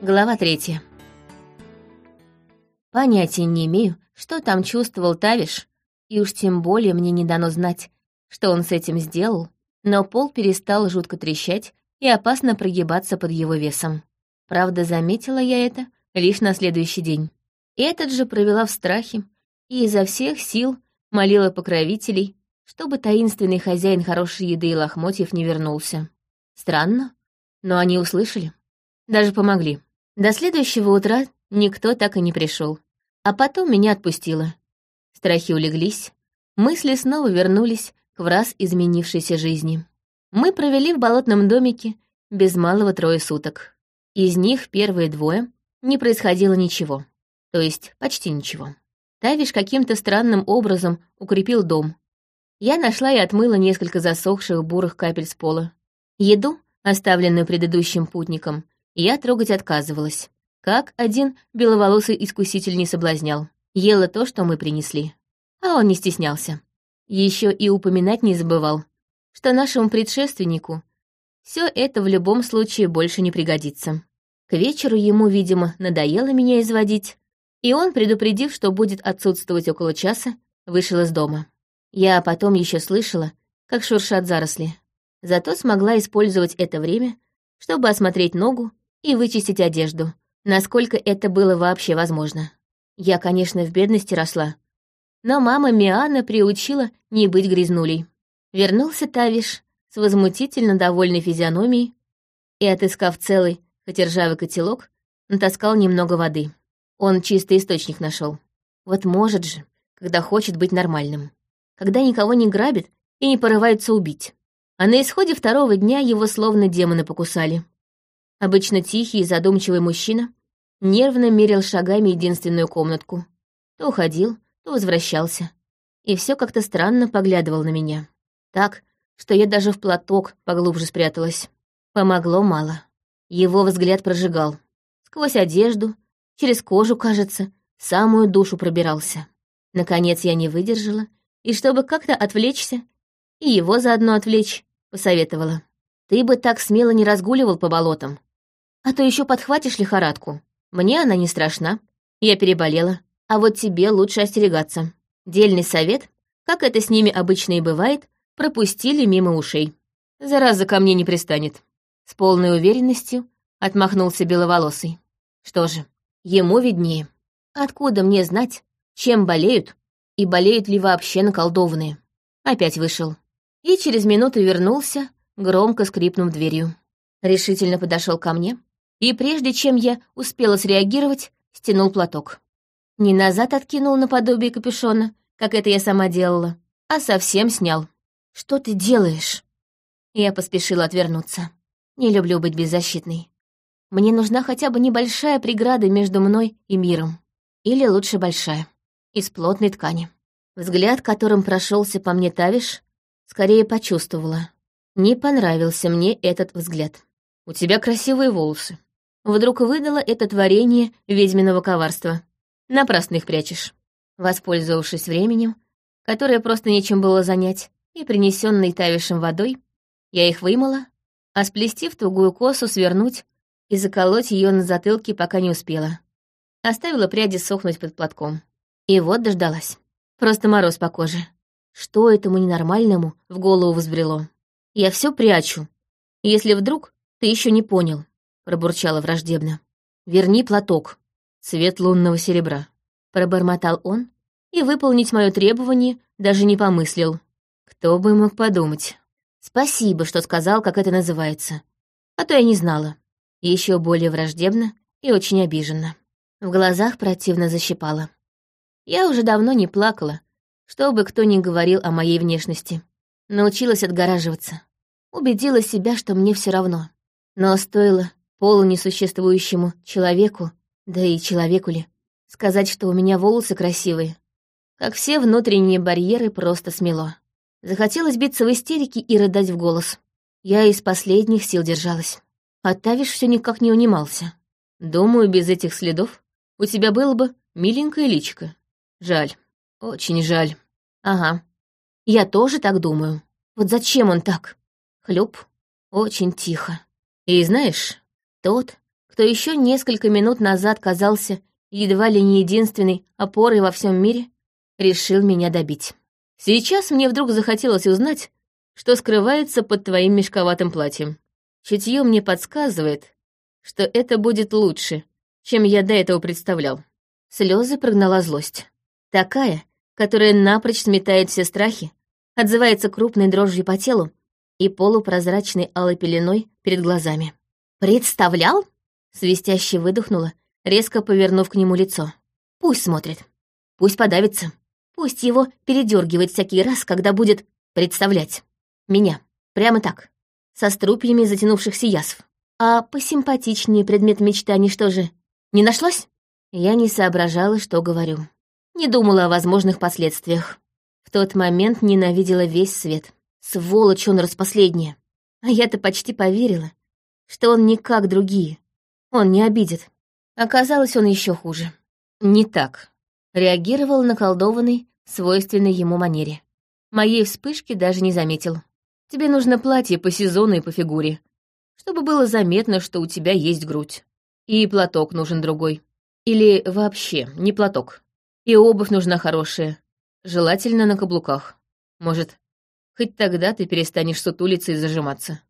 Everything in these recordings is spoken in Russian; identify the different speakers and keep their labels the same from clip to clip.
Speaker 1: Глава третья. Понятия не имею, что там чувствовал Тавиш, и уж тем более мне не дано знать, что он с этим сделал, но пол перестал жутко трещать и опасно прогибаться под его весом. Правда, заметила я это лишь на следующий день. Этот же провела в страхе и изо всех сил молила покровителей, чтобы таинственный хозяин хорошей еды и лохмотьев не вернулся. Странно, но они услышали. Даже помогли. До следующего утра никто так и не пришел. А потом меня отпустило. Страхи улеглись, мысли снова вернулись к враз изменившейся жизни. Мы провели в болотном домике без малого трое суток. Из них первые двое не происходило ничего. То есть почти ничего. Тавиш каким-то странным образом укрепил дом. Я нашла и отмыла несколько засохших бурых капель с пола. Еду, оставленную предыдущим путником, я трогать отказывалась. Как один беловолосый искуситель не соблазнял. Ела то, что мы принесли. А он не стеснялся. Еще и упоминать не забывал, что нашему предшественнику все это в любом случае больше не пригодится. К вечеру ему, видимо, надоело меня изводить, и он, предупредив, что будет отсутствовать около часа, вышел из дома. Я потом еще слышала, как шуршат заросли. Зато смогла использовать это время, чтобы осмотреть ногу и вычистить одежду, насколько это было вообще возможно. Я, конечно, в бедности росла, но мама Миана приучила не быть грязнулей. Вернулся Тавиш с возмутительно довольной физиономией и, отыскав целый, хоть ржавый котелок, натаскал немного воды. Он чистый источник нашел. Вот может же, когда хочет быть нормальным. Когда никого не грабит и не порывается убить. А на исходе второго дня его словно демоны покусали. Обычно тихий и задумчивый мужчина нервно мерил шагами единственную комнатку. То уходил, то возвращался. И все как-то странно поглядывал на меня. Так, что я даже в платок поглубже спряталась. Помогло мало. Его взгляд прожигал. Сквозь одежду, через кожу, кажется, самую душу пробирался. Наконец я не выдержала, и чтобы как-то отвлечься, и его заодно отвлечь, посоветовала. Ты бы так смело не разгуливал по болотам. А то еще подхватишь лихорадку. Мне она не страшна. Я переболела. А вот тебе лучше остерегаться. Дельный совет, как это с ними обычно и бывает, пропустили мимо ушей. Зараза ко мне не пристанет. С полной уверенностью отмахнулся беловолосый. Что же, ему виднее. Откуда мне знать, чем болеют, и болеют ли вообще наколдованные? Опять вышел. И через минуту вернулся, громко скрипнув дверью. Решительно подошел ко мне, и прежде чем я успела среагировать, стянул платок. Не назад откинул наподобие капюшона, как это я сама делала, а совсем снял. «Что ты делаешь?» Я поспешила отвернуться. Не люблю быть беззащитной. Мне нужна хотя бы небольшая преграда между мной и миром. Или лучше большая. Из плотной ткани. Взгляд, которым прошелся по мне Тавиш, скорее почувствовала. Не понравился мне этот взгляд. «У тебя красивые волосы», Вдруг выдала это творение ведьминого коварства. Напрасно их прячешь. Воспользовавшись временем, которое просто нечем было занять, и принесенной тавишем водой, я их вымыла, а сплести в тугую косу, свернуть и заколоть ее на затылке пока не успела. Оставила пряди сохнуть под платком. И вот дождалась. Просто мороз по коже. Что этому ненормальному в голову взбрело? Я все прячу. Если вдруг ты еще не понял пробурчала враждебно. «Верни платок, цвет лунного серебра», — пробормотал он, и выполнить мое требование даже не помыслил. Кто бы мог подумать. Спасибо, что сказал, как это называется. А то я не знала. Еще более враждебно и очень обиженно. В глазах противно защипала. Я уже давно не плакала, что бы кто ни говорил о моей внешности. Научилась отгораживаться. Убедила себя, что мне все равно. Но стоило полунесуществующему человеку, да и человеку ли, сказать, что у меня волосы красивые. Как все внутренние барьеры просто смело. Захотелось биться в истерике и рыдать в голос. Я из последних сил держалась. А Тавиш все никак не унимался. Думаю, без этих следов у тебя было бы миленькое личико. Жаль, очень жаль. Ага, я тоже так думаю. Вот зачем он так? Хлюп, очень тихо. И знаешь, тот, кто еще несколько минут назад казался едва ли не единственной опорой во всем мире, решил меня добить. Сейчас мне вдруг захотелось узнать, что скрывается под твоим мешковатым платьем. Чутье мне подсказывает, что это будет лучше, чем я до этого представлял. Слезы прогнала злость. Такая, которая напрочь сметает все страхи, отзывается крупной дрожью по телу и полупрозрачной алой пеленой перед глазами. «Представлял?» — свистяще выдохнула, резко повернув к нему лицо. «Пусть смотрит. Пусть подавится. Пусть его передергивает всякий раз, когда будет представлять. Меня. Прямо так. Со струпьями затянувшихся язв. А посимпатичнее предмет мечтаний что же? Не нашлось? Я не соображала, что говорю. Не думала о возможных последствиях. В тот момент ненавидела весь свет. Сволочь он распоследняя. А я-то почти поверила, что он не как другие. Он не обидит. Оказалось, он еще хуже. Не так. Реагировал на колдованный, свойственной ему манере. Моей вспышки даже не заметил. Тебе нужно платье по сезону и по фигуре, чтобы было заметно, что у тебя есть грудь. И платок нужен другой. Или вообще не платок. И обувь нужна хорошая, желательно на каблуках. Может, хоть тогда ты перестанешь сутулиться и зажиматься.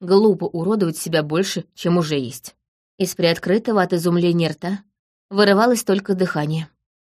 Speaker 1: Глупо уродовать себя больше, чем уже есть. Из приоткрытого от изумления рта вырывалось только дыхание.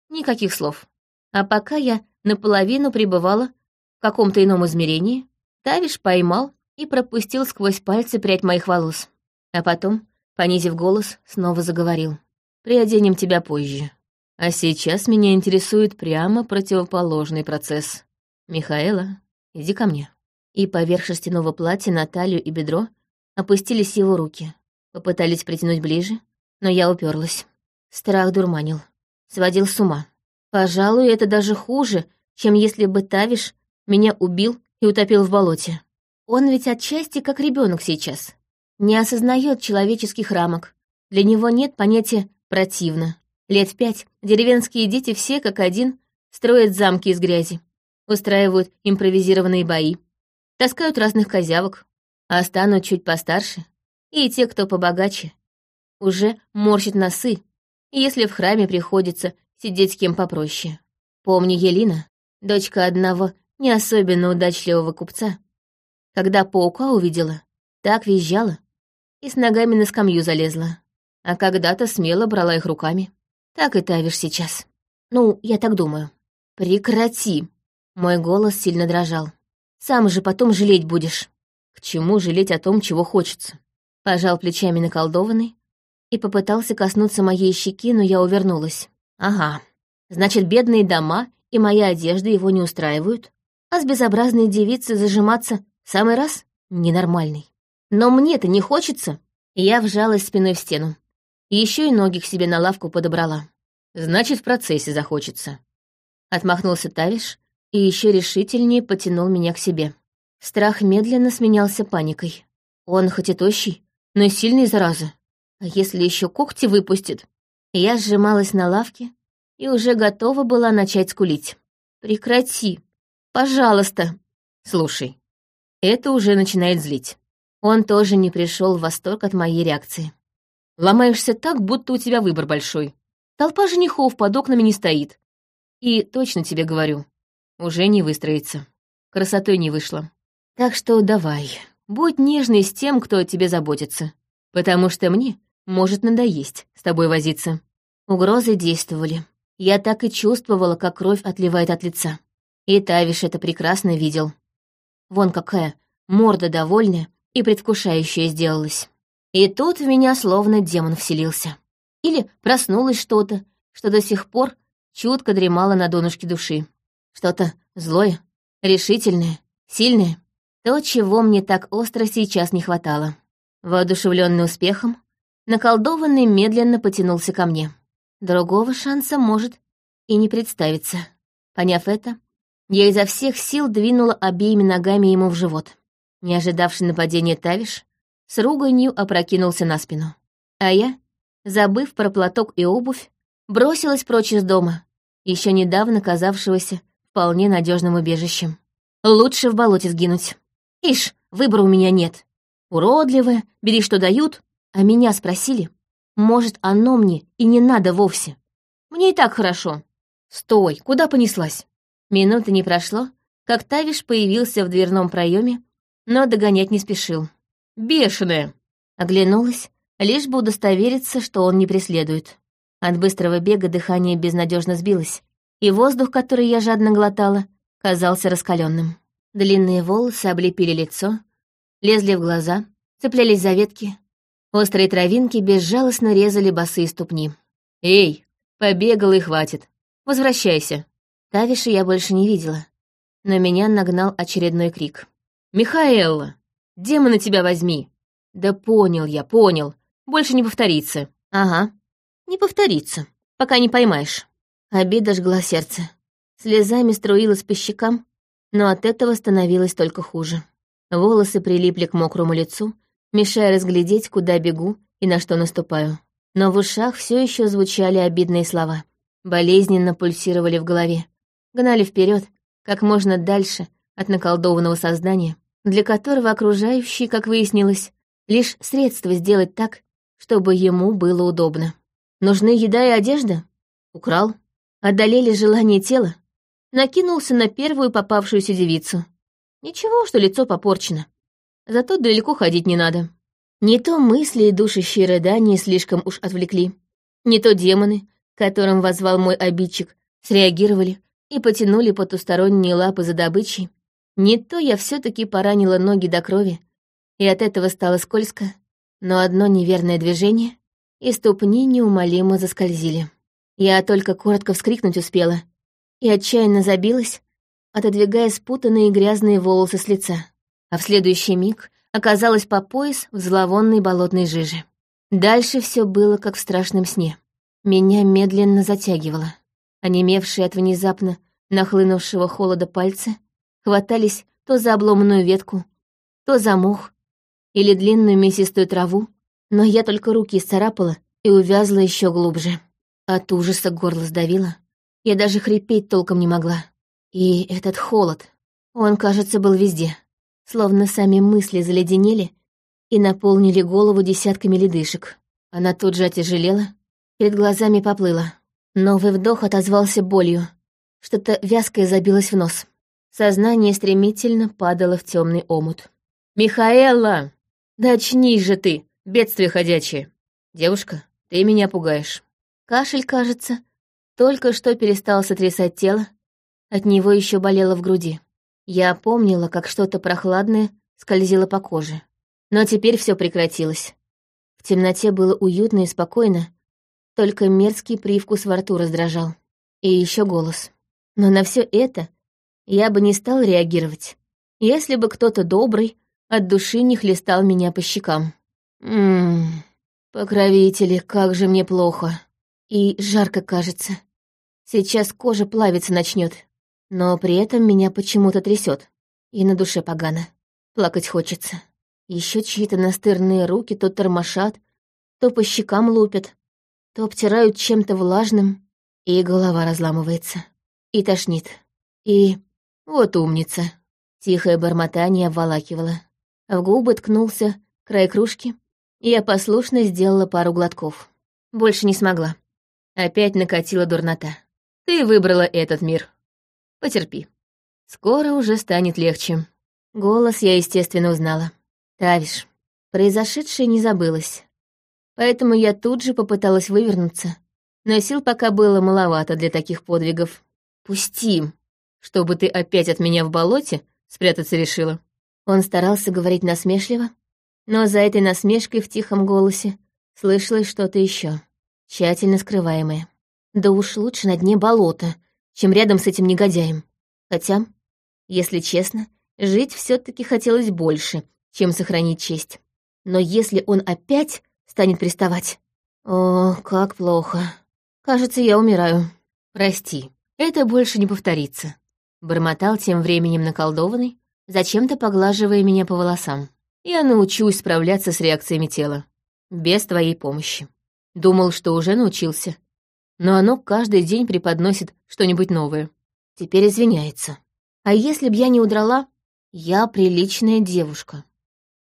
Speaker 1: Никаких слов. А пока я наполовину пребывала в каком-то ином измерении, Тавиш поймал и пропустил сквозь пальцы прядь моих волос. А потом, понизив голос, снова заговорил. «Приоденем тебя позже. А сейчас меня интересует прямо противоположный процесс. Михаэла, иди ко мне». И поверх шерстяного платья на талию и бедро опустились его руки. Попытались притянуть ближе, но я уперлась. Страх дурманил. Сводил с ума. Пожалуй, это даже хуже, чем если бы Тавиш меня убил и утопил в болоте. Он ведь отчасти как ребенок сейчас. Не осознает человеческих рамок. Для него нет понятия «противно». Лет пять деревенские дети все как один строят замки из грязи, устраивают импровизированные бои, таскают разных козявок, а станут чуть постарше, и те, кто побогаче, уже морщат носы, если в храме приходится сидеть с кем попроще. Помню Елина, дочка одного не особенно удачливого купца, когда паука увидела, так визжала и с ногами на скамью залезла, а когда-то смело брала их руками. Так и тавишь сейчас. Ну, я так думаю. Прекрати. Мой голос сильно дрожал. Сам же потом жалеть будешь. К чему жалеть о том, чего хочется? Пожал плечами наколдованный и попытался коснуться моей щеки, но я увернулась. Ага, значит, бедные дома и моя одежда его не устраивают, а с безобразной девицей зажиматься самый раз ненормальный. Но мне-то не хочется. Я вжалась спиной в стену. Еще и ноги к себе на лавку подобрала. Значит, в процессе захочется. Отмахнулся Тавиш и еще решительнее потянул меня к себе. Страх медленно сменялся паникой. Он хоть и тощий, но сильный, зараза. А если еще когти выпустит? Я сжималась на лавке и уже готова была начать скулить. «Прекрати! Пожалуйста!» «Слушай, это уже начинает злить. Он тоже не пришел в восторг от моей реакции. Ломаешься так, будто у тебя выбор большой. Толпа женихов под окнами не стоит. И точно тебе говорю, уже не выстроится. Красотой не вышло. Так что давай, будь нежный с тем, кто о тебе заботится. Потому что мне может надоесть с тобой возиться. Угрозы действовали. Я так и чувствовала, как кровь отливает от лица. И Тавиш это прекрасно видел. Вон какая морда довольная и предвкушающая сделалась. И тут в меня словно демон вселился. Или проснулось что-то, что до сих пор чутко дремало на донышке души. Что-то злое, решительное, сильное. То, чего мне так остро сейчас не хватало. Воодушевленный успехом, наколдованный медленно потянулся ко мне. Другого шанса может и не представиться. Поняв это, я изо всех сил двинула обеими ногами ему в живот. Не ожидавший нападения Тавиш с руганью опрокинулся на спину. А я, забыв про платок и обувь, бросилась прочь из дома, еще недавно казавшегося вполне надежным убежищем. Лучше в болоте сгинуть. Ишь, выбора у меня нет. Уродливая, бери, что дают. А меня спросили, Может, оно мне и не надо вовсе. Мне и так хорошо. Стой, куда понеслась? Минуты не прошло, как Тавиш появился в дверном проеме, но догонять не спешил. «Бешеная!» Оглянулась, лишь бы удостовериться, что он не преследует. От быстрого бега дыхание безнадежно сбилось, и воздух, который я жадно глотала, казался раскаленным. Длинные волосы облепили лицо, лезли в глаза, цеплялись за ветки. Острые травинки безжалостно резали босые ступни. «Эй, побегала и хватит. Возвращайся». Тавиша я больше не видела, но меня нагнал очередной крик. «Михаэлла, демона тебя возьми!» «Да понял я, понял. Больше не повторится». «Ага, не повторится, пока не поймаешь». Обида жгла сердце. Слезами струилась по щекам, но от этого становилось только хуже. Волосы прилипли к мокрому лицу, мешая разглядеть, куда бегу и на что наступаю. Но в ушах все еще звучали обидные слова. Болезненно пульсировали в голове. Гнали вперед, как можно дальше от наколдованного создания, для которого окружающие, как выяснилось, лишь средство сделать так, чтобы ему было удобно. Нужны еда и одежда? Украл. Одолели желание тела? Накинулся на первую попавшуюся девицу. Ничего, что лицо попорчено. Зато далеко ходить не надо. Не то мысли и душащие рыдания слишком уж отвлекли. Не то демоны, которым возвал мой обидчик, среагировали и потянули потусторонние лапы за добычей. Не то я все таки поранила ноги до крови, и от этого стало скользко, но одно неверное движение, и ступни неумолимо заскользили. Я только коротко вскрикнуть успела и отчаянно забилась, отодвигая спутанные грязные волосы с лица, а в следующий миг оказалась по пояс в зловонной болотной жиже. Дальше все было как в страшном сне. Меня медленно затягивало. Онемевшие от внезапно нахлынувшего холода пальцы хватались то за обломанную ветку, то за мох или длинную мясистую траву, но я только руки исцарапала и увязла еще глубже. От ужаса горло сдавило. Я даже хрипеть толком не могла. И этот холод, он, кажется, был везде. Словно сами мысли заледенели и наполнили голову десятками ледышек. Она тут же отяжелела, перед глазами поплыла. Новый вдох отозвался болью. Что-то вязкое забилось в нос. Сознание стремительно падало в темный омут. «Михаэла! Да очнись же ты, бедствие ходячее! Девушка, ты меня пугаешь». Кашель, кажется, только что перестал сотрясать тело, от него еще болело в груди. Я помнила, как что-то прохладное скользило по коже. Но теперь все прекратилось. В темноте было уютно и спокойно, только мерзкий привкус во рту раздражал. И еще голос. Но на все это я бы не стал реагировать, если бы кто-то добрый от души не хлестал меня по щекам. Ммм, покровители, как же мне плохо. И жарко, кажется. Сейчас кожа плавиться начнет, но при этом меня почему-то трясет, и на душе погано. Плакать хочется. Еще чьи-то настырные руки то тормошат, то по щекам лупят, то обтирают чем-то влажным, и голова разламывается, и тошнит. И вот умница. Тихое бормотание обволакивало. В губы ткнулся край кружки, и я послушно сделала пару глотков. Больше не смогла. Опять накатила дурнота. Ты выбрала этот мир. Потерпи. Скоро уже станет легче. Голос я, естественно, узнала. Тавиш. Произошедшее не забылось. Поэтому я тут же попыталась вывернуться. Но сил пока было маловато для таких подвигов. Пусти, чтобы ты опять от меня в болоте спрятаться решила. Он старался говорить насмешливо, но за этой насмешкой в тихом голосе слышалось что-то еще, тщательно скрываемое. Да уж лучше на дне болота, чем рядом с этим негодяем. Хотя, если честно, жить все таки хотелось больше, чем сохранить честь. Но если он опять станет приставать... О, как плохо. Кажется, я умираю. Прости, это больше не повторится. Бормотал тем временем наколдованный, зачем-то поглаживая меня по волосам. Я научусь справляться с реакциями тела. Без твоей помощи. Думал, что уже научился, но оно каждый день преподносит что-нибудь новое. Теперь извиняется. А если б я не удрала, я приличная девушка.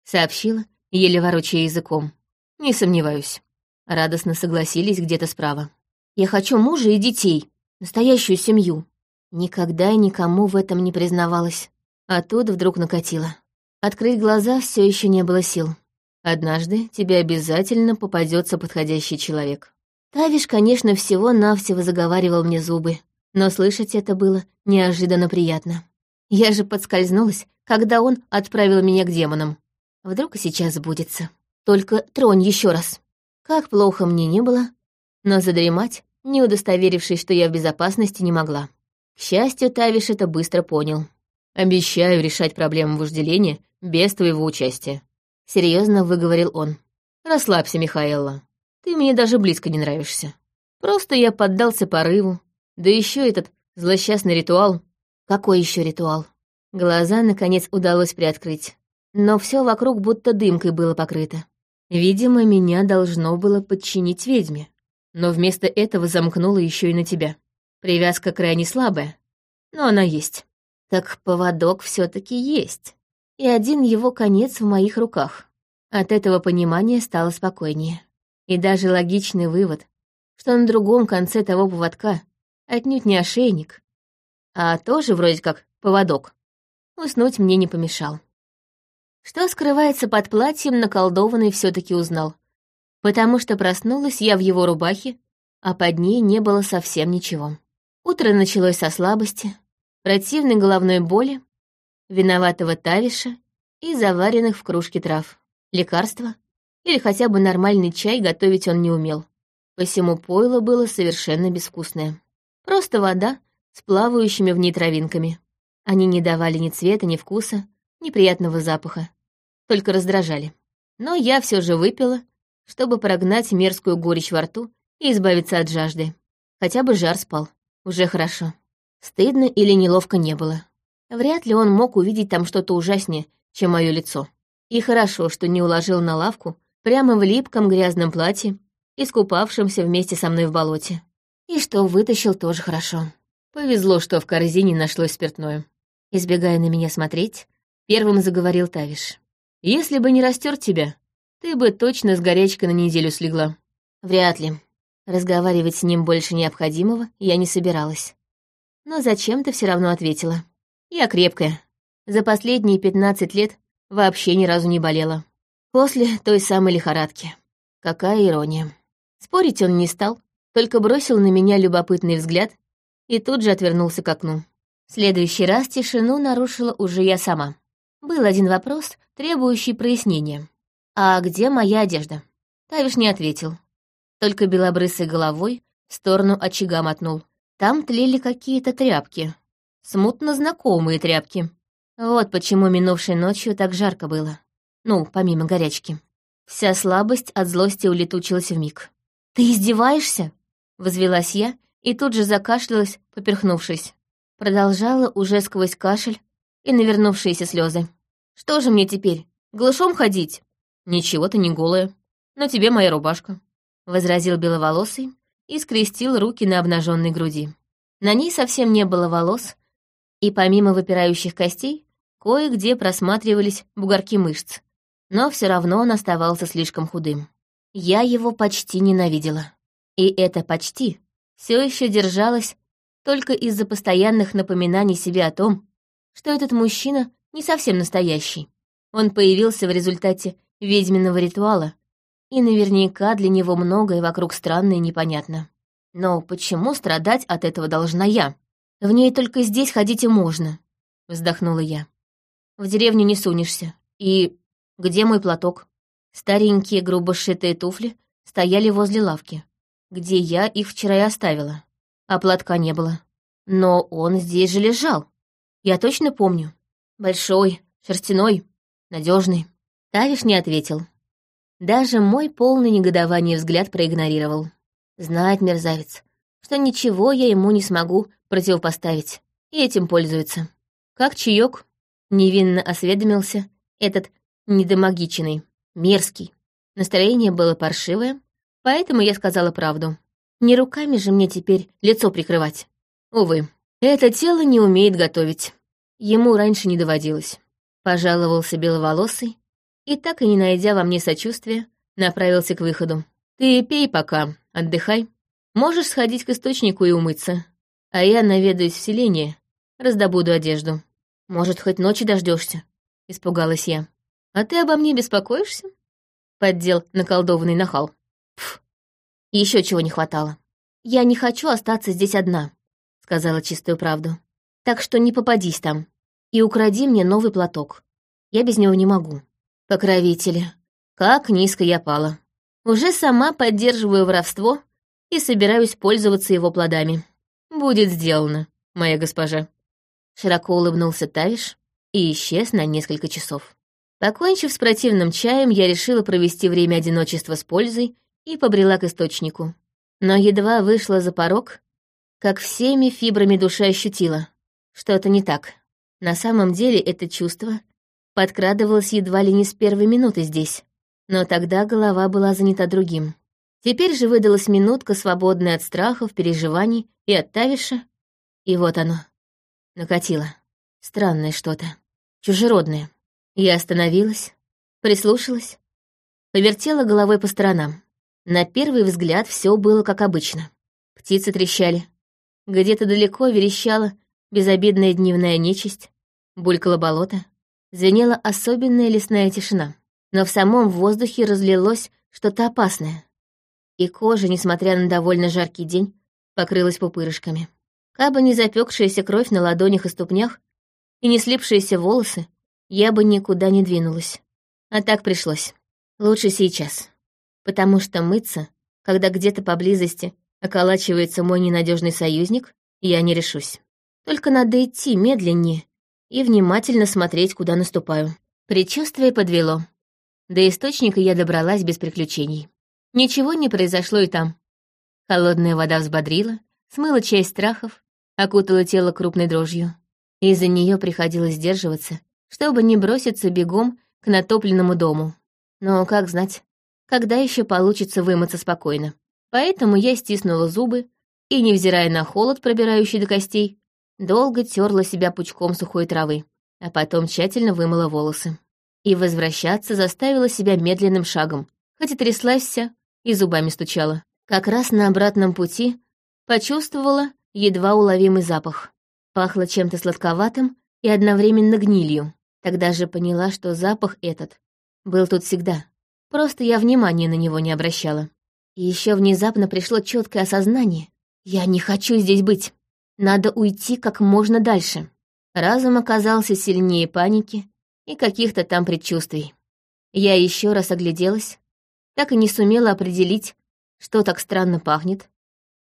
Speaker 1: Сообщила, еле ворочая языком. Не сомневаюсь. радостно согласились где-то справа. «Я хочу мужа и детей, настоящую семью». Никогда и никому в этом не признавалась. А тут вдруг накатило. Открыть глаза все еще не было сил. Однажды тебе обязательно попадется подходящий человек. Тавиш, конечно, всего-навсего заговаривал мне зубы, но слышать это было неожиданно приятно. Я же подскользнулась, когда он отправил меня к демонам. Вдруг и сейчас сбудется. Только тронь еще раз. Как плохо мне не было, но задремать, не удостоверившись, что я в безопасности, не могла. К счастью, Тавиш это быстро понял. «Обещаю решать проблему вожделения без твоего участия», — серьезно выговорил он. «Расслабься, Михаэлла. Ты мне даже близко не нравишься. Просто я поддался порыву. Да еще этот злосчастный ритуал. Какой еще ритуал? Глаза, наконец, удалось приоткрыть. Но все вокруг будто дымкой было покрыто. Видимо, меня должно было подчинить ведьме. Но вместо этого замкнуло еще и на тебя. Привязка крайне слабая, но она есть. Так поводок все таки есть. И один его конец в моих руках. От этого понимания стало спокойнее. И даже логичный вывод, что на другом конце того поводка отнюдь не ошейник, а тоже вроде как поводок, уснуть мне не помешал. Что скрывается под платьем, наколдованный все таки узнал, потому что проснулась я в его рубахе, а под ней не было совсем ничего. Утро началось со слабости, противной головной боли, виноватого тавиша и заваренных в кружке трав. Лекарства или хотя бы нормальный чай готовить он не умел. Посему пойло было совершенно безвкусное. Просто вода с плавающими в ней травинками. Они не давали ни цвета, ни вкуса, ни приятного запаха. Только раздражали. Но я все же выпила, чтобы прогнать мерзкую горечь во рту и избавиться от жажды. Хотя бы жар спал. Уже хорошо. Стыдно или неловко не было. Вряд ли он мог увидеть там что-то ужаснее, чем мое лицо. И хорошо, что не уложил на лавку прямо в липком грязном платье, искупавшемся вместе со мной в болоте. И что вытащил тоже хорошо. Повезло, что в корзине нашлось спиртное. Избегая на меня смотреть, первым заговорил Тавиш. «Если бы не растер тебя, ты бы точно с горячкой на неделю слегла». «Вряд ли. Разговаривать с ним больше необходимого я не собиралась. Но зачем-то все равно ответила. Я крепкая. За последние пятнадцать лет вообще ни разу не болела. После той самой лихорадки. Какая ирония. Спорить он не стал, только бросил на меня любопытный взгляд и тут же отвернулся к окну. В следующий раз тишину нарушила уже я сама. Был один вопрос, требующий прояснения. «А где моя одежда?» Тавиш не ответил. Только белобрысой головой в сторону очага мотнул. Там тлели какие-то тряпки. Смутно знакомые тряпки. Вот почему минувшей ночью так жарко было. Ну, помимо горячки. Вся слабость от злости улетучилась в миг. «Ты издеваешься?» — возвелась я и тут же закашлялась, поперхнувшись. Продолжала уже сквозь кашель и навернувшиеся слезы. «Что же мне теперь, глушом ходить?» «Ничего ты не голая, но тебе моя рубашка», — возразил беловолосый и скрестил руки на обнаженной груди. На ней совсем не было волос, и помимо выпирающих костей, кое-где просматривались бугорки мышц, но все равно он оставался слишком худым. Я его почти ненавидела. И это почти все еще держалось только из-за постоянных напоминаний себе о том, что этот мужчина не совсем настоящий. Он появился в результате ведьминого ритуала, и наверняка для него многое вокруг странно и непонятно. Но почему страдать от этого должна я? В ней только здесь ходить и можно, вздохнула я. В деревню не сунешься. И где мой платок? Старенькие грубо сшитые туфли стояли возле лавки, где я их вчера и оставила. А платка не было. Но он здесь же лежал. Я точно помню. Большой, шерстяной, надежный. Тавиш не ответил. Даже мой полный негодование взгляд проигнорировал. Знает мерзавец, что ничего я ему не смогу противопоставить, и этим пользуется. Как чаек, невинно осведомился этот недомагиченный, мерзкий. Настроение было паршивое, поэтому я сказала правду. Не руками же мне теперь лицо прикрывать. Увы, это тело не умеет готовить. Ему раньше не доводилось. Пожаловался беловолосый и, так и не найдя во мне сочувствия, направился к выходу. Ты пей пока, отдыхай. Можешь сходить к источнику и умыться. А я наведаюсь в селение, раздобуду одежду. Может, хоть ночи дождешься? Испугалась я. А ты обо мне беспокоишься? Поддел наколдованный нахал. Пф, еще чего не хватало. Я не хочу остаться здесь одна, сказала чистую правду. Так что не попадись там. И укради мне новый платок. Я без него не могу. Покровители, как низко я пала. Уже сама поддерживаю воровство и собираюсь пользоваться его плодами. Будет сделано, моя госпожа. Широко улыбнулся Тавиш и исчез на несколько часов. Покончив с противным чаем, я решила провести время одиночества с пользой и побрела к источнику. Но едва вышла за порог, как всеми фибрами души ощутила. Что-то не так. На самом деле это чувство подкрадывалось едва ли не с первой минуты здесь. Но тогда голова была занята другим. Теперь же выдалась минутка, свободная от страхов, переживаний и от Тавиша. И вот оно. Накатило. Странное что-то. Чужеродное. Я остановилась, прислушалась, повертела головой по сторонам. На первый взгляд все было как обычно. Птицы трещали. Где-то далеко верещала безобидная дневная нечисть, булькало болото, звенела особенная лесная тишина. Но в самом воздухе разлилось что-то опасное. И кожа, несмотря на довольно жаркий день, покрылась пупырышками. Кабы не запекшаяся кровь на ладонях и ступнях и не слипшиеся волосы, я бы никуда не двинулась. А так пришлось. Лучше сейчас. Потому что мыться, когда где-то поблизости околачивается мой ненадежный союзник, я не решусь. Только надо идти медленнее и внимательно смотреть, куда наступаю. Предчувствие подвело. До источника я добралась без приключений. Ничего не произошло и там. Холодная вода взбодрила, смыла часть страхов, окутала тело крупной дрожью. Из-за нее приходилось сдерживаться, чтобы не броситься бегом к натопленному дому. Но как знать, когда еще получится вымыться спокойно. Поэтому я стиснула зубы и, невзирая на холод, пробирающий до костей, долго терла себя пучком сухой травы, а потом тщательно вымыла волосы. И возвращаться заставила себя медленным шагом, хоть и тряслась вся и зубами стучала. Как раз на обратном пути почувствовала едва уловимый запах. Пахло чем-то сладковатым и одновременно гнилью. Тогда же поняла, что запах этот был тут всегда. Просто я внимания на него не обращала. И еще внезапно пришло четкое осознание. Я не хочу здесь быть. Надо уйти как можно дальше. Разум оказался сильнее паники и каких-то там предчувствий. Я еще раз огляделась, так и не сумела определить, что так странно пахнет,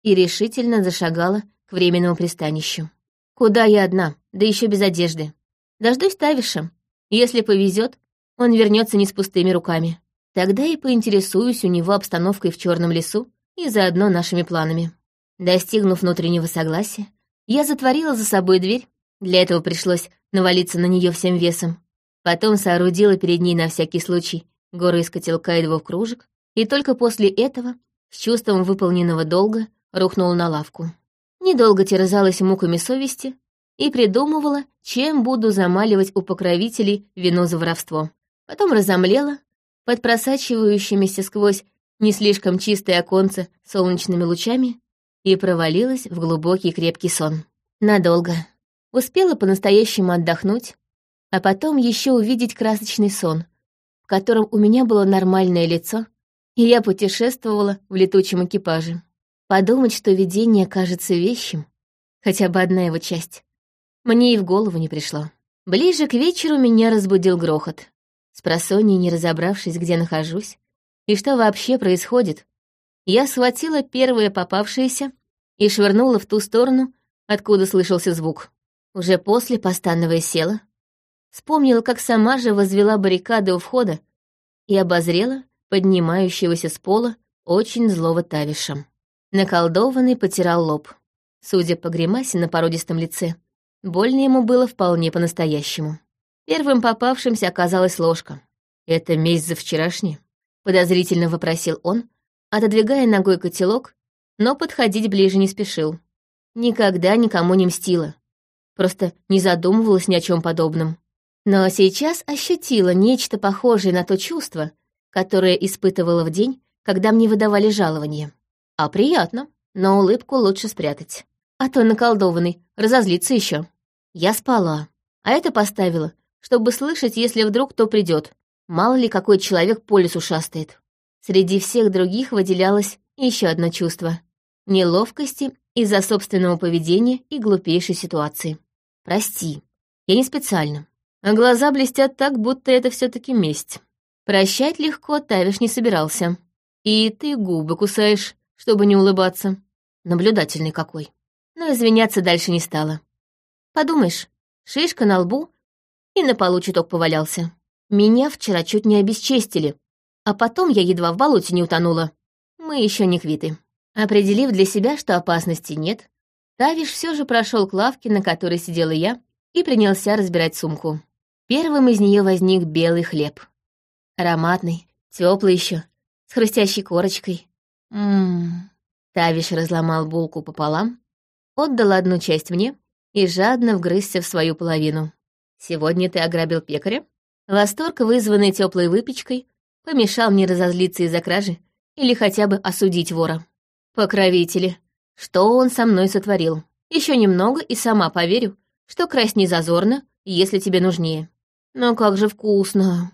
Speaker 1: и решительно зашагала к временному пристанищу. Куда я одна, да еще без одежды. Дождусь Тавиша. Если повезет, он вернется не с пустыми руками. Тогда и поинтересуюсь у него обстановкой в черном лесу и заодно нашими планами. Достигнув внутреннего согласия, я затворила за собой дверь. Для этого пришлось навалиться на нее всем весом. Потом соорудила перед ней на всякий случай горы из котелка и двух кружек, и только после этого, с чувством выполненного долга, рухнула на лавку. Недолго терзалась муками совести, и придумывала, чем буду замаливать у покровителей вино за воровство. Потом разомлела, под просачивающимися сквозь не слишком чистое оконце солнечными лучами и провалилась в глубокий крепкий сон. Надолго. Успела по-настоящему отдохнуть, а потом еще увидеть красочный сон, в котором у меня было нормальное лицо, и я путешествовала в летучем экипаже. Подумать, что видение кажется вещим, хотя бы одна его часть, мне и в голову не пришло. Ближе к вечеру меня разбудил грохот. С просонья, не разобравшись, где нахожусь и что вообще происходит, я схватила первое попавшееся и швырнула в ту сторону, откуда слышался звук. Уже после, постановая села, вспомнила, как сама же возвела баррикады у входа и обозрела поднимающегося с пола очень злого тавишем. Наколдованный потирал лоб. Судя по гримасе на породистом лице, Больно ему было вполне по-настоящему. Первым попавшимся оказалась ложка. «Это месть за вчерашний?» — подозрительно вопросил он, отодвигая ногой котелок, но подходить ближе не спешил. Никогда никому не мстила. Просто не задумывалась ни о чем подобном. Но сейчас ощутила нечто похожее на то чувство, которое испытывала в день, когда мне выдавали жалование. А приятно, но улыбку лучше спрятать. А то наколдованный, разозлится еще. Я спала, а это поставила, чтобы слышать, если вдруг кто придет. Мало ли какой человек по лесу шастает. Среди всех других выделялось еще одно чувство — неловкости из-за собственного поведения и глупейшей ситуации. Прости, я не специально. А глаза блестят так, будто это все таки месть. Прощать легко Тавиш не собирался. И ты губы кусаешь, чтобы не улыбаться. Наблюдательный какой. Но извиняться дальше не стала. Подумаешь, шишка на лбу и на полу чуток повалялся. Меня вчера чуть не обесчестили, а потом я едва в болоте не утонула. Мы еще не квиты. Определив для себя, что опасности нет, Тавиш все же прошел к лавке, на которой сидела я, и принялся разбирать сумку. Первым из нее возник белый хлеб. Ароматный, теплый еще, с хрустящей корочкой. Ммм. Тавиш разломал булку пополам, отдал одну часть мне и жадно вгрызся в свою половину. «Сегодня ты ограбил пекаря?» Восторг, вызванный теплой выпечкой, помешал мне разозлиться из-за кражи или хотя бы осудить вора. Покровители, что он со мной сотворил? Еще немного и сама поверю, что красть не зазорно, если тебе нужнее. Но как же вкусно!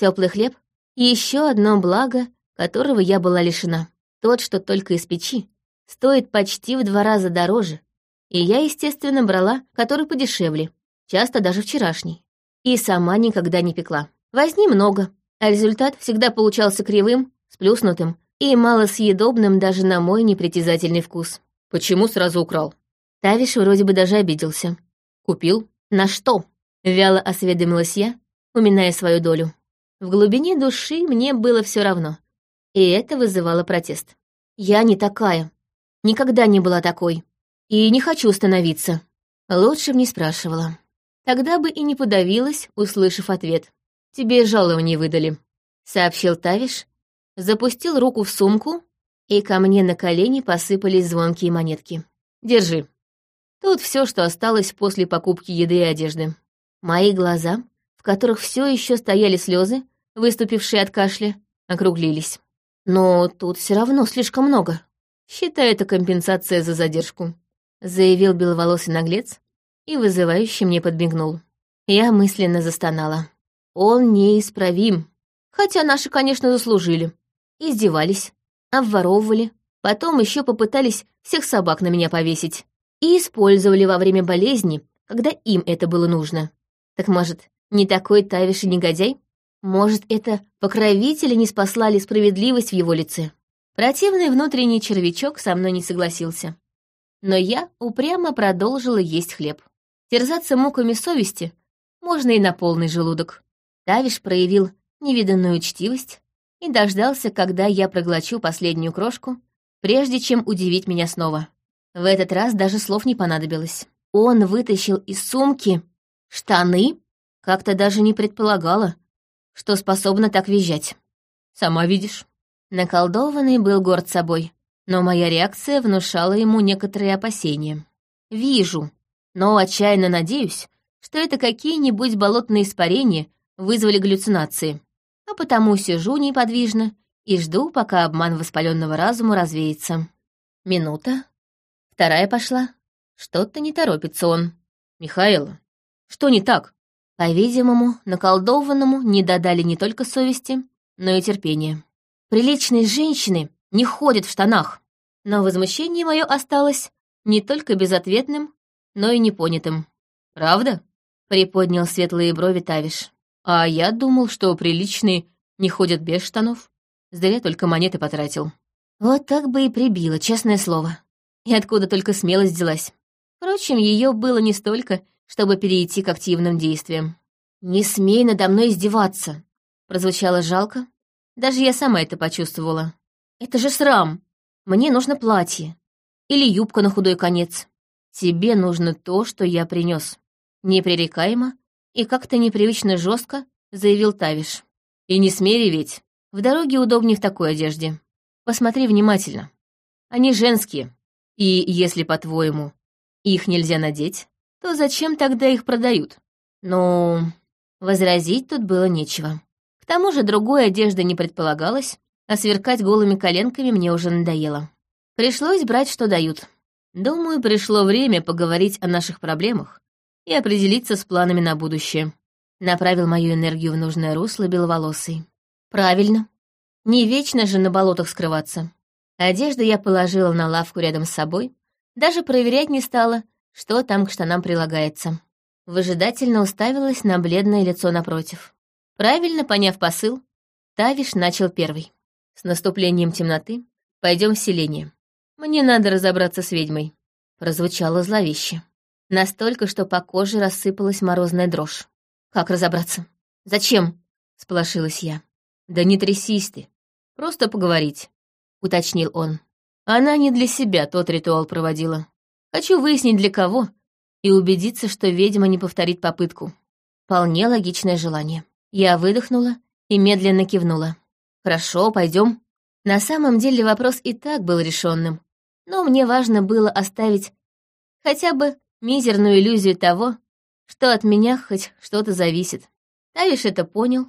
Speaker 1: Теплый хлеб — еще одно благо, которого я была лишена. Тот, что только из печи, стоит почти в два раза дороже. И я, естественно, брала, который подешевле, часто даже вчерашний. И сама никогда не пекла. Возни много, а результат всегда получался кривым, сплюснутым и малосъедобным даже на мой непритязательный вкус.
Speaker 2: Почему сразу украл?
Speaker 1: Тавиш вроде бы даже обиделся.
Speaker 2: Купил?
Speaker 1: На что? Вяло осведомилась я, уминая свою долю. В глубине души мне было все равно, и это вызывало протест. Я не такая, никогда не была такой, и не хочу становиться. Лучше б не спрашивала. Тогда бы и не подавилась, услышав ответ. «Тебе жалование выдали», — сообщил Тавиш, запустил руку в сумку, и ко мне на колени посыпались звонкие монетки. «Держи. Тут все, что осталось после покупки еды и одежды». Мои глаза, в которых все еще стояли слезы, выступившие от кашля, округлились. Но тут все равно слишком много. Считай это компенсация за задержку, заявил беловолосый наглец и вызывающе мне подмигнул. Я мысленно застонала. Он неисправим. Хотя наши, конечно, заслужили. Издевались, обворовывали, потом еще попытались всех собак на меня повесить. И использовали во время болезни, когда им это было нужно. Так может, не такой Тавиш и негодяй? Может, это покровители не спаслали справедливость в его лице? Противный внутренний червячок со мной не согласился. Но я упрямо продолжила есть хлеб. Терзаться муками совести можно и на полный желудок. Тавиш проявил невиданную учтивость и дождался, когда я проглочу последнюю крошку, прежде чем удивить меня снова. В этот раз даже слов не понадобилось. Он вытащил из сумки Штаны? Как-то даже не предполагала, что способна так визжать. Сама видишь. Наколдованный был горд собой, но моя реакция внушала ему некоторые опасения. Вижу, но отчаянно надеюсь, что это какие-нибудь болотные испарения вызвали галлюцинации, а потому сижу неподвижно и жду, пока обман воспаленного разума развеется. Минута. Вторая пошла. Что-то не торопится он.
Speaker 2: «Михаила, что не так?
Speaker 1: По-видимому, наколдованному не додали не только совести, но и терпения. Приличные женщины не ходят в штанах. Но возмущение мое осталось не только безответным, но и непонятым.
Speaker 2: «Правда?»
Speaker 1: — приподнял светлые брови Тавиш.
Speaker 2: «А я думал, что приличные не ходят без штанов. Зря только монеты потратил».
Speaker 1: Вот так бы и прибило, честное слово. И откуда только смелость взялась. Впрочем, ее было не столько, чтобы перейти к активным действиям. «Не смей надо мной издеваться!» Прозвучало жалко. Даже я сама это почувствовала. «Это же срам! Мне нужно платье. Или юбка на худой конец. Тебе нужно то, что я принес. Непререкаемо и как-то непривычно жестко заявил Тавиш.
Speaker 2: «И не смей реветь.
Speaker 1: В дороге удобнее в такой одежде. Посмотри внимательно. Они женские. И если, по-твоему, их нельзя надеть, то зачем тогда их продают? Ну, возразить тут было нечего. К тому же другой одежды не предполагалось, а сверкать голыми коленками мне уже надоело. Пришлось брать, что дают. Думаю, пришло время поговорить о наших проблемах и определиться с планами на будущее. Направил мою энергию в нужное русло беловолосый. Правильно. Не вечно же на болотах скрываться. Одежду я положила на лавку рядом с собой, даже проверять не стала, что там к штанам прилагается. Выжидательно уставилась на бледное лицо напротив. Правильно поняв посыл, Тавиш начал первый. С наступлением темноты пойдем в селение. Мне надо разобраться с ведьмой. Прозвучало зловеще. Настолько, что по коже рассыпалась морозная дрожь. Как разобраться? Зачем? Сполошилась я. Да не трясись ты. Просто поговорить, уточнил он. Она не для себя тот ритуал проводила. Хочу выяснить, для кого, и убедиться, что ведьма не повторит попытку. Вполне логичное желание. Я выдохнула и медленно кивнула. «Хорошо, пойдем. На самом деле вопрос и так был решенным, но мне важно было оставить хотя бы мизерную иллюзию того, что от меня хоть что-то зависит. Тавиш это понял,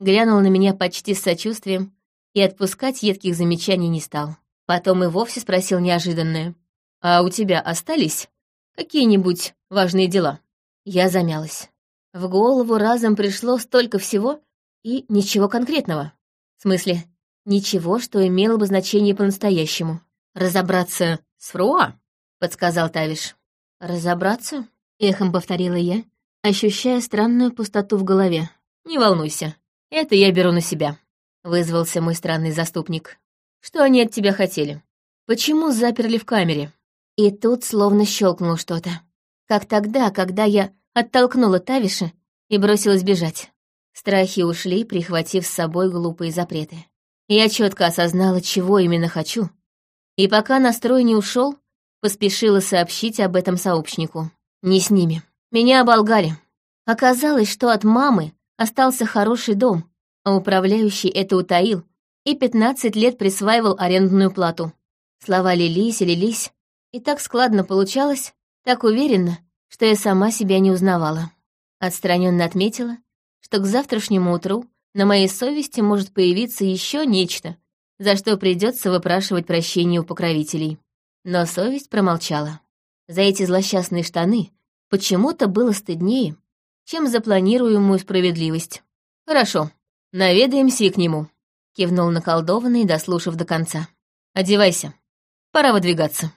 Speaker 1: глянул на меня почти с сочувствием и отпускать едких замечаний не стал. Потом и вовсе спросил неожиданное. «А у тебя остались какие-нибудь важные дела?» Я замялась. В голову разом пришло столько всего и ничего конкретного. В смысле, ничего, что имело бы значение по-настоящему. «Разобраться с Фруа?» — подсказал Тавиш. «Разобраться?» — эхом повторила я, ощущая странную пустоту в голове. «Не волнуйся, это я беру на себя», — вызвался мой странный заступник. «Что они от тебя хотели? Почему заперли в камере?» И тут словно щелкнуло что-то. Как тогда, когда я оттолкнула Тавиша и бросилась бежать. Страхи ушли, прихватив с собой глупые запреты. Я четко осознала, чего именно хочу. И пока настрой не ушел, поспешила сообщить об этом сообщнику. Не с ними. Меня оболгали. Оказалось, что от мамы остался хороший дом, а управляющий это утаил и 15 лет присваивал арендную плату. Слова лились и лились, и так складно получалось, так уверенно, что я сама себя не узнавала. Отстраненно отметила, что к завтрашнему утру на моей совести может появиться еще нечто, за что придется выпрашивать прощение у покровителей. Но совесть промолчала. За эти злосчастные штаны почему-то было стыднее, чем за справедливость. «Хорошо, наведаемся и к нему», — кивнул наколдованный, дослушав до конца. «Одевайся, пора выдвигаться».